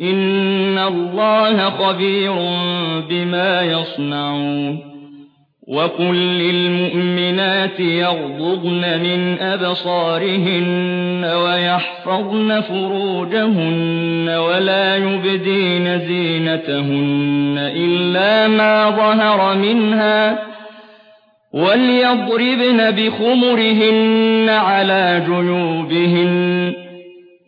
إِنَّ اللَّهَ خَبِيرٌ بِمَا يَصْنَعُونَ وَقُل لِّلْمُؤْمِنَاتِ يَغْضُضْنَ مِنْ أَبْصَارِهِنَّ وَيَحْفَظْنَ فُرُوجَهُنَّ وَلَا يُبْدِينَ زِينَتَهُنَّ إِلَّا مَا ظَهَرَ مِنْهَا ۖ وَلْيَضْرِبْنَ بِخُمُرِهِنَّ عَلَىٰ جُيُوبِهِنَّ ۖ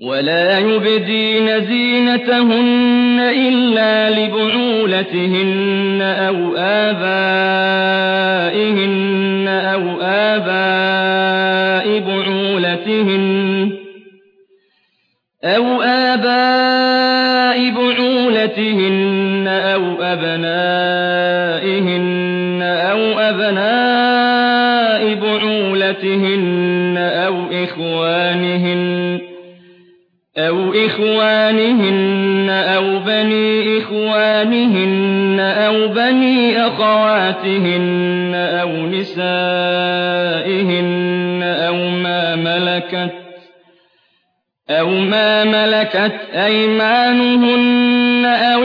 وَلَا يُبْدِينَ زِينَتَهُنَّ إِلَّا لِبُعُولَتِهِنَّ أَوْ آبَائِهِنَّ أَوْ آبَاءِ بُعُولَتِهِنَّ أَوْ أَبْنَائِهِنَّ أَوْ أَبْنَاءِ بُعُولَتِهِنَّ أَوْ إِخْوَانِهِنَّ أَوْ بَنِي إِخْوَانِهِنَّ أَوْ بَنِي أَخَوَاتِهِنَّ أَوْ نِسَائِهِنَّ أَوْ مَا مَلَكَتْ أَيْمَانُهُنَّ أَوِ